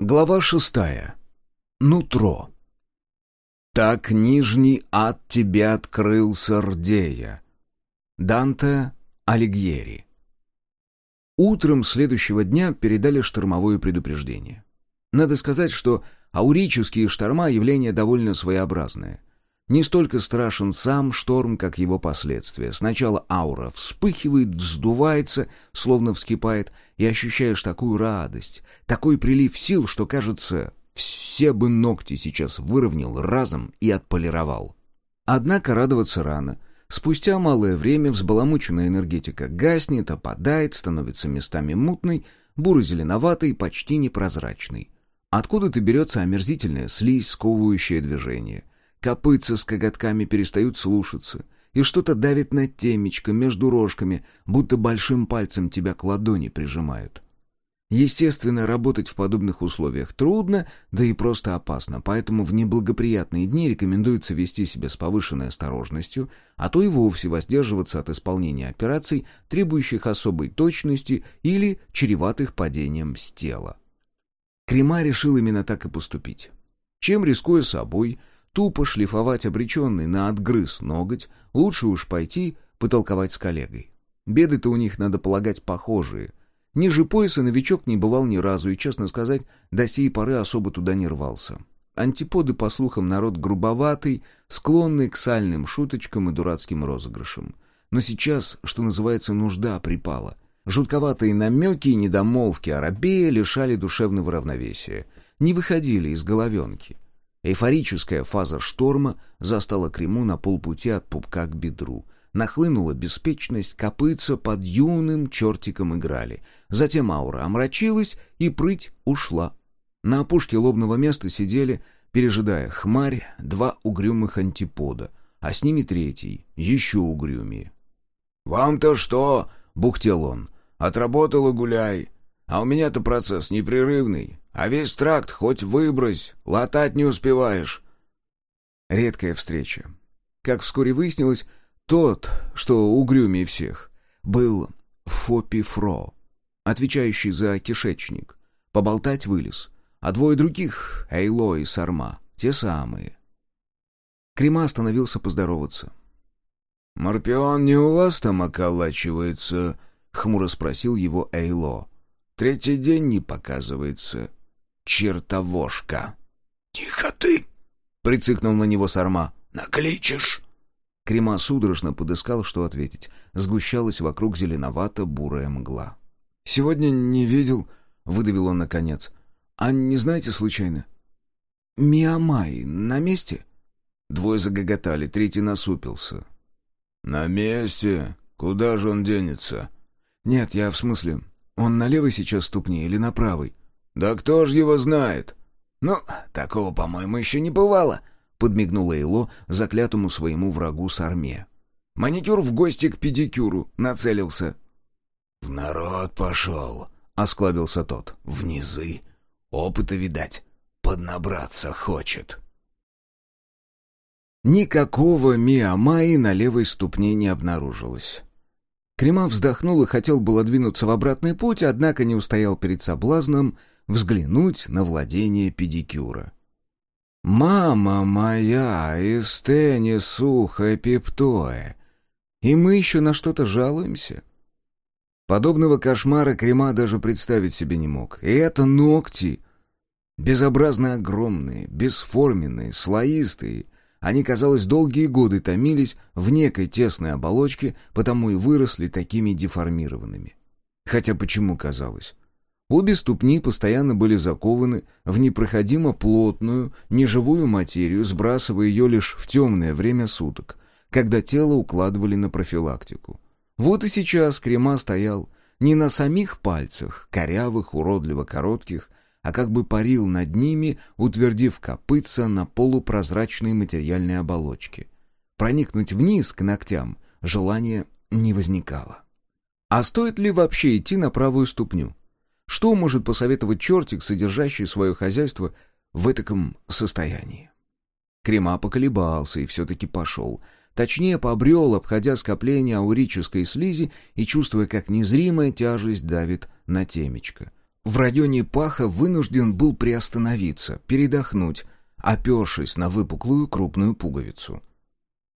Глава шестая. Нутро. «Так нижний ад тебе открылся, Рдея». Данте Алигьери. Утром следующего дня передали штормовое предупреждение. Надо сказать, что аурические шторма — явление довольно своеобразное. Не столько страшен сам шторм, как его последствия. Сначала аура вспыхивает, вздувается, словно вскипает, и ощущаешь такую радость, такой прилив сил, что, кажется, все бы ногти сейчас выровнял разом и отполировал. Однако радоваться рано. Спустя малое время взбаламученная энергетика гаснет, опадает, становится местами мутной, буро-зеленоватой, почти непрозрачной. Откуда-то берется омерзительная слизь, сковывающая движение. Копытца с коготками перестают слушаться, и что-то давит на темечко между рожками, будто большим пальцем тебя к ладони прижимают. Естественно, работать в подобных условиях трудно, да и просто опасно, поэтому в неблагоприятные дни рекомендуется вести себя с повышенной осторожностью, а то и вовсе воздерживаться от исполнения операций, требующих особой точности или чреватых падением с тела. Крема решил именно так и поступить. Чем, рискуя собой, Тупо шлифовать обреченный на отгрыз ноготь, лучше уж пойти потолковать с коллегой. Беды-то у них, надо полагать, похожие. Ниже пояса новичок не бывал ни разу и, честно сказать, до сей поры особо туда не рвался. Антиподы, по слухам, народ грубоватый, склонный к сальным шуточкам и дурацким розыгрышам. Но сейчас, что называется, нужда припала. Жутковатые намеки и недомолвки арабея лишали душевного равновесия. Не выходили из головенки. Эйфорическая фаза шторма застала Крему на полпути от пупка к бедру. Нахлынула беспечность, копытца под юным чертиком играли. Затем аура омрачилась, и прыть ушла. На опушке лобного места сидели, пережидая хмарь, два угрюмых антипода, а с ними третий, еще угрюмее. «Вам-то что?» — бухтел он. «Отработал и гуляй. А у меня-то процесс непрерывный. А весь тракт хоть выбрось, латать не успеваешь. Редкая встреча. Как вскоре выяснилось, тот, что угрюмее всех, был Фопи Фро, отвечающий за кишечник. Поболтать вылез. А двое других, Эйло и Сарма, те самые. Крема остановился поздороваться. «Морпион не у вас там околачивается?» — хмуро спросил его Эйло. «Третий день не показывается чертовошка. «Тихо ты!» — прицикнул на него Сарма. «Накличешь!» Крема судорожно подыскал, что ответить. Сгущалась вокруг зеленовато-бурая мгла. «Сегодня не видел», — выдавил он наконец. «А не знаете случайно?» «Миамай на месте?» Двое загоготали, третий насупился. «На месте? Куда же он денется?» «Нет, я в смысле, он на левой сейчас ступне или на правой?» «Да кто ж его знает?» «Ну, такого, по-моему, еще не бывало», — подмигнул Эйло заклятому своему врагу Сарме. «Маникюр в гости к педикюру нацелился». «В народ пошел», — осклабился тот. «В низы. Опыта, видать, поднабраться хочет». Никакого Миамаи на левой ступне не обнаружилось. Крема вздохнул и хотел было двинуться в обратный путь, однако не устоял перед соблазном взглянуть на владение педикюра. «Мама моя, эстени сухо пептое, и мы еще на что-то жалуемся?» Подобного кошмара Крема даже представить себе не мог. И это ногти. Безобразно огромные, бесформенные, слоистые. Они, казалось, долгие годы томились в некой тесной оболочке, потому и выросли такими деформированными. Хотя почему казалось? Обе ступни постоянно были закованы в непроходимо плотную, неживую материю, сбрасывая ее лишь в темное время суток, когда тело укладывали на профилактику. Вот и сейчас крема стоял не на самих пальцах, корявых, уродливо коротких, а как бы парил над ними, утвердив копытца на полупрозрачной материальной оболочке. Проникнуть вниз к ногтям желания не возникало. А стоит ли вообще идти на правую ступню? Что может посоветовать чертик, содержащий свое хозяйство в этаком состоянии? Крема поколебался и все-таки пошел. Точнее, побрел, обходя скопление аурической слизи и чувствуя, как незримая тяжесть давит на темечко. в районе паха вынужден был приостановиться, передохнуть, опершись на выпуклую крупную пуговицу.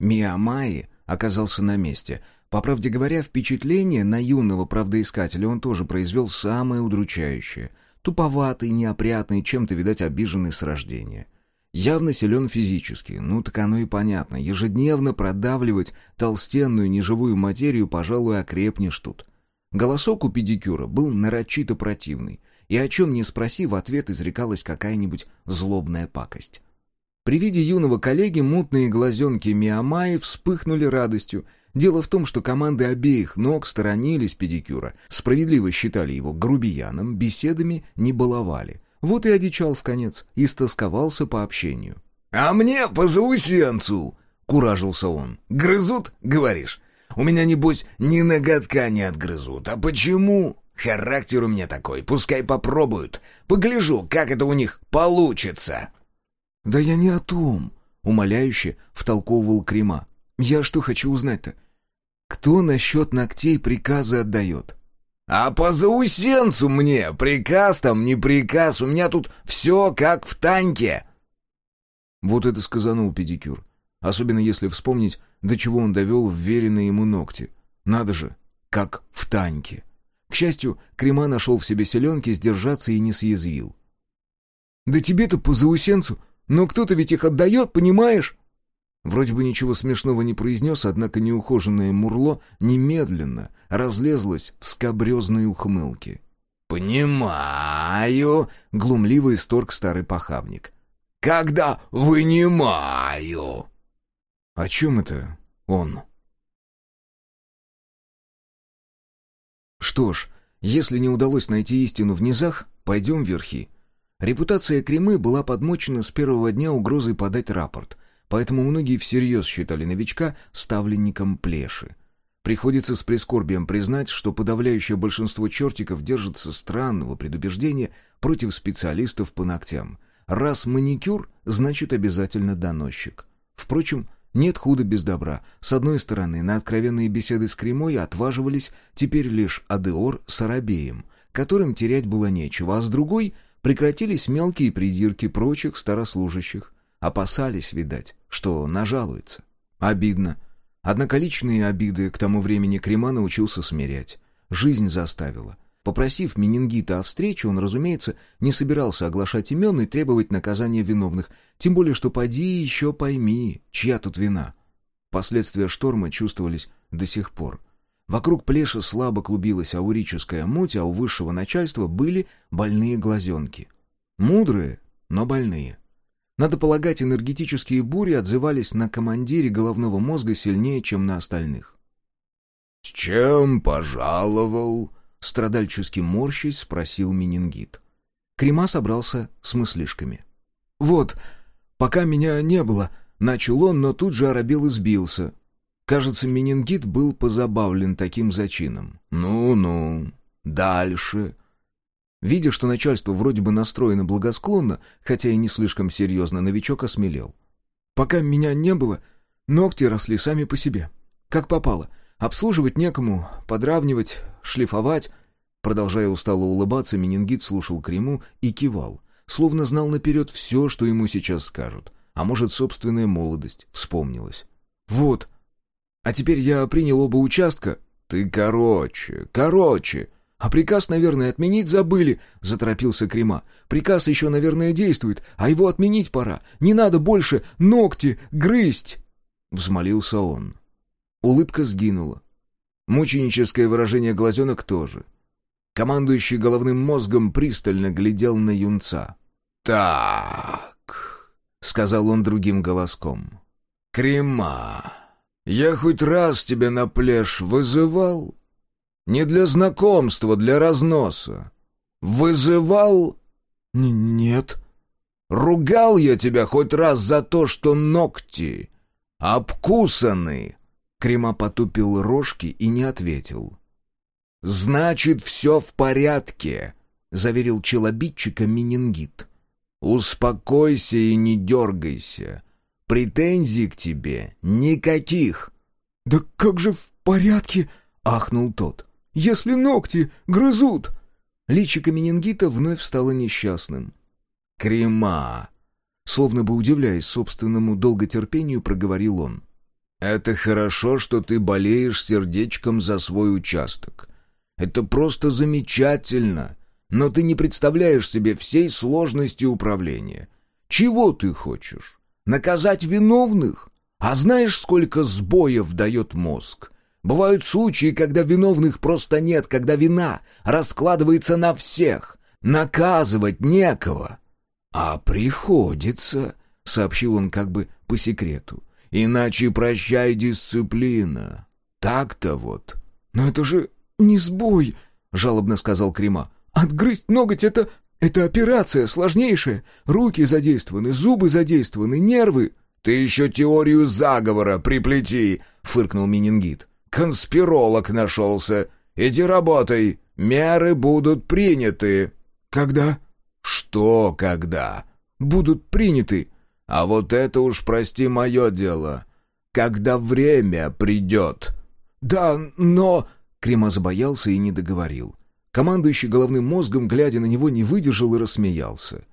Миамаи оказался на месте. По правде говоря, впечатление на юного правдоискателя он тоже произвел самое удручающее. Туповатый, неопрятный, чем-то, видать, обиженный с рождения. Явно силен физически, ну так оно и понятно. Ежедневно продавливать толстенную неживую материю, пожалуй, окрепнешь тут. Голосок у педикюра был нарочито противный, и о чем не спроси, в ответ изрекалась какая-нибудь злобная пакость. При виде юного коллеги мутные глазенки Миамаи вспыхнули радостью. Дело в том, что команды обеих ног сторонились педикюра, справедливо считали его грубияном, беседами не баловали. Вот и одичал в конец, истосковался по общению. «А мне по заусенцу!» — куражился он. «Грызут, говоришь? У меня, небось, ни ноготка не отгрызут. А почему? Характер у меня такой, пускай попробуют. Погляжу, как это у них получится». «Да я не о том», — умоляюще втолковывал Крема. «Я что хочу узнать-то? Кто насчет ногтей приказы отдает?» «А по заусенцу мне! Приказ там, не приказ, у меня тут все как в танке!» Вот это сказанул педикюр. Особенно если вспомнить, до чего он довел вверенные ему ногти. Надо же, как в танке. К счастью, Крема нашел в себе селенки сдержаться и не съязвил. «Да тебе-то по заусенцу, но кто-то ведь их отдает, понимаешь?» Вроде бы ничего смешного не произнес, однако неухоженное мурло немедленно разлезлось в скобрезные ухмылки. «Понимаю», — глумливо исторг старый похабник. «Когда вынимаю». «О чем это он?» Что ж, если не удалось найти истину в низах, пойдем верхи. Репутация Кремы была подмочена с первого дня угрозой подать рапорт — поэтому многие всерьез считали новичка ставленником плеши. Приходится с прискорбием признать, что подавляющее большинство чертиков держится странного предубеждения против специалистов по ногтям. Раз маникюр, значит обязательно доносчик. Впрочем, нет худа без добра. С одной стороны, на откровенные беседы с Кремой отваживались теперь лишь Адеор с Арабеем, которым терять было нечего, а с другой прекратились мелкие придирки прочих старослужащих. Опасались, видать, что нажалуется. Обидно. Однако личные обиды к тому времени Крема научился смирять. Жизнь заставила. Попросив менингита о встрече, он, разумеется, не собирался оглашать имен и требовать наказания виновных, тем более что поди еще пойми, чья тут вина. Последствия шторма чувствовались до сих пор. Вокруг плеша слабо клубилась аурическая муть, а у высшего начальства были больные глазенки. Мудрые, но больные. Надо полагать, энергетические бури отзывались на командире головного мозга сильнее, чем на остальных. «С чем пожаловал?» — страдальчески морщись спросил менингит. Крема собрался с мыслишками. «Вот, пока меня не было», — начал он, но тут же оробел и сбился. Кажется, менингит был позабавлен таким зачином. «Ну-ну, дальше», Видя, что начальство вроде бы настроено благосклонно, хотя и не слишком серьезно, новичок осмелел. «Пока меня не было, ногти росли сами по себе. Как попало. Обслуживать некому, подравнивать, шлифовать». Продолжая устало улыбаться, менингит слушал Криму и кивал, словно знал наперед все, что ему сейчас скажут. А может, собственная молодость вспомнилась. «Вот. А теперь я принял оба участка». «Ты короче, короче», «А приказ, наверное, отменить забыли», — заторопился Крема. «Приказ еще, наверное, действует, а его отменить пора. Не надо больше ногти грызть!» Взмолился он. Улыбка сгинула. Мученическое выражение глазенок тоже. Командующий головным мозгом пристально глядел на юнца. «Так», — сказал он другим голоском. «Крема, я хоть раз тебя на пляж вызывал?» Не для знакомства, для разноса. Вызывал? Н нет. Ругал я тебя хоть раз за то, что ногти обкусаны. Крема потупил рожки и не ответил. «Значит, все в порядке», — заверил челобитчика Менингит. «Успокойся и не дергайся. Претензий к тебе никаких». «Да как же в порядке?» — ахнул тот если ногти грызут?» Личико менингита вновь стало несчастным. «Крема!» Словно бы удивляясь собственному долготерпению, проговорил он. «Это хорошо, что ты болеешь сердечком за свой участок. Это просто замечательно, но ты не представляешь себе всей сложности управления. Чего ты хочешь? Наказать виновных? А знаешь, сколько сбоев дает мозг? Бывают случаи, когда виновных просто нет, когда вина раскладывается на всех. Наказывать некого. А приходится, — сообщил он как бы по секрету. Иначе прощай дисциплина. Так-то вот. Но это же не сбой, — жалобно сказал Крима. Отгрызть ноготь — это... это операция сложнейшая. Руки задействованы, зубы задействованы, нервы. «Ты еще теорию заговора приплети!» — фыркнул Менингит. «Конспиролог нашелся. Иди работай, меры будут приняты». «Когда?» «Что когда?» «Будут приняты». «А вот это уж, прости, мое дело. Когда время придет». «Да, но...» Крема забоялся и не договорил. Командующий головным мозгом, глядя на него, не выдержал и рассмеялся.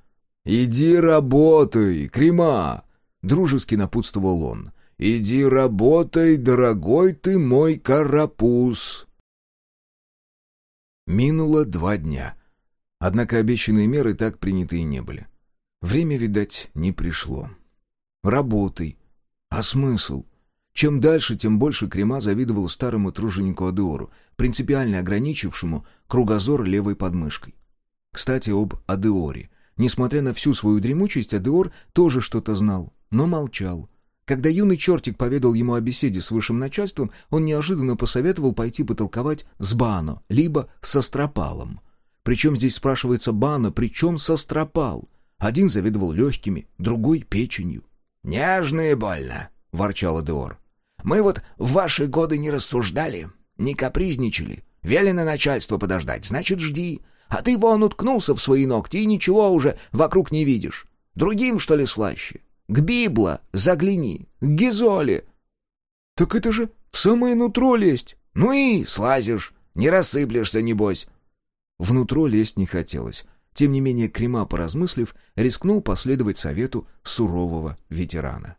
«Иди работай, Крема!» Дружески напутствовал он. «Иди работай, дорогой ты мой карапуз!» Минуло два дня. Однако обещанные меры так приняты и не были. Время, видать, не пришло. Работай. А смысл? Чем дальше, тем больше Крема завидовал старому труженику Адеору, принципиально ограничившему кругозор левой подмышкой. Кстати, об Адеоре. Несмотря на всю свою дремучесть, Адеор тоже что-то знал но молчал. Когда юный чертик поведал ему о беседе с высшим начальством, он неожиданно посоветовал пойти потолковать с Бано, либо со Стропалом. Причем здесь спрашивается Бано, причем со Стропал? Один заведовал легкими, другой — печенью. «Нежно и больно», — ворчал Адеор. «Мы вот в ваши годы не рассуждали, не капризничали. Велено начальство подождать, значит, жди. А ты вон уткнулся в свои ногти и ничего уже вокруг не видишь. Другим, что ли, слаще? К Библа загляни, к Гизоле. Так это же в самое нутро лезть. Ну и слазишь, не рассыплешься, небось. Внутро лезть не хотелось. Тем не менее, Крема, поразмыслив, рискнул последовать совету сурового ветерана.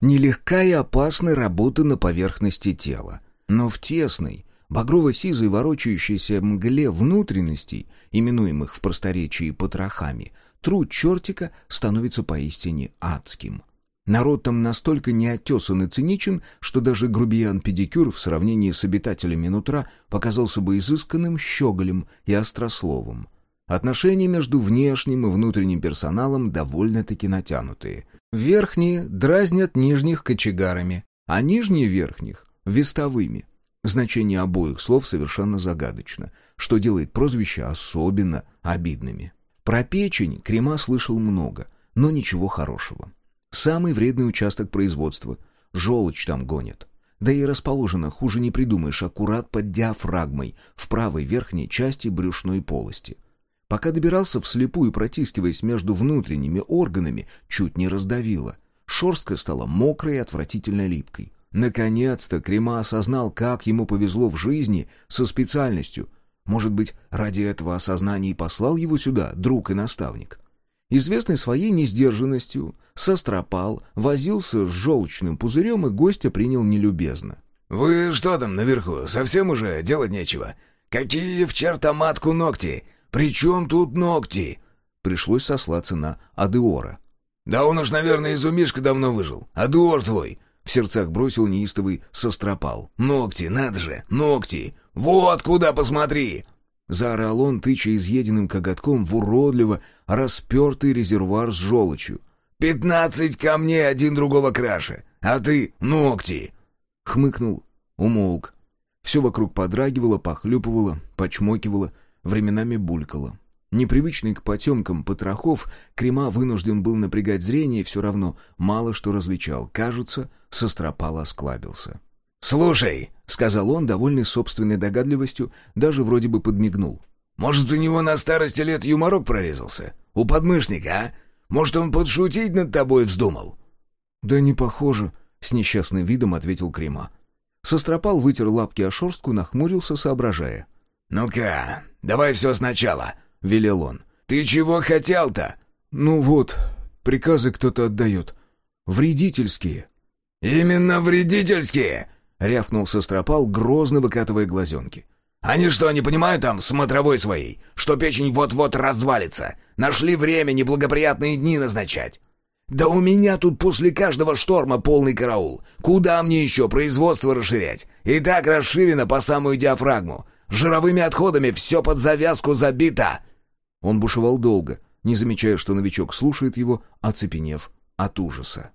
Нелегка и опасна работа на поверхности тела, но в тесной, багрово-сизой ворочающейся мгле внутренностей, именуемых в просторечии потрохами, труд чертика становится поистине адским. Народ там настолько неотесан и циничен, что даже грубиян-педикюр в сравнении с обитателями нутра показался бы изысканным щеголем и острословом. Отношения между внешним и внутренним персоналом довольно-таки натянутые. Верхние дразнят нижних кочегарами, а нижние верхних — вестовыми. Значение обоих слов совершенно загадочно, что делает прозвища особенно обидными. Про печень Крема слышал много, но ничего хорошего. Самый вредный участок производства. Желчь там гонят. Да и расположена, хуже не придумаешь, аккурат под диафрагмой, в правой верхней части брюшной полости. Пока добирался вслепую, протискиваясь между внутренними органами, чуть не раздавило. Шерстка стала мокрой и отвратительно липкой. Наконец-то Крема осознал, как ему повезло в жизни со специальностью, может быть, ради этого осознания и послал его сюда друг и наставник. Известный своей несдержанностью, состропал, возился с желчным пузырем и гостя принял нелюбезно. «Вы что там наверху, совсем уже делать нечего? Какие в чертоматку ногти? При чем тут ногти?» Пришлось сослаться на Адеора. «Да он уж, наверное, из умишка давно выжил. Адеор твой!» В сердцах бросил неистовый состропал. «Ногти, надо же, ногти! «Вот куда посмотри!» Заорал он, тыча изъеденным коготком в уродливо распертый резервуар с желчью. «Пятнадцать камней один другого краше, а ты — ногти!» Хмыкнул, умолк. Все вокруг подрагивало, похлюпывало, почмокивало, временами булькало. Непривычный к потемкам потрохов, Крема вынужден был напрягать зрение и все равно мало что различал. Кажется, состропал осклабился. «Слушай», — сказал он, довольный собственной догадливостью, даже вроде бы подмигнул. «Может, у него на старости лет юморок прорезался? У подмышника, а? Может, он подшутить над тобой вздумал?» «Да не похоже», — с несчастным видом ответил Крима. Состропал вытер лапки о шерстку, нахмурился, соображая. «Ну-ка, давай все сначала», — велел он. «Ты чего хотел-то?» «Ну вот, приказы кто-то отдает. Вредительские». «Именно вредительские!» — рявкнул Состропал, грозно выкатывая глазенки. «Они что, не понимают там, в смотровой своей, что печень вот-вот развалится? Нашли время неблагоприятные дни назначать. Да у меня тут после каждого шторма полный караул. Куда мне еще производство расширять? И так расширено по самую диафрагму. Жировыми отходами все под завязку забито!» Он бушевал долго, не замечая, что новичок слушает его, оцепенев от ужаса.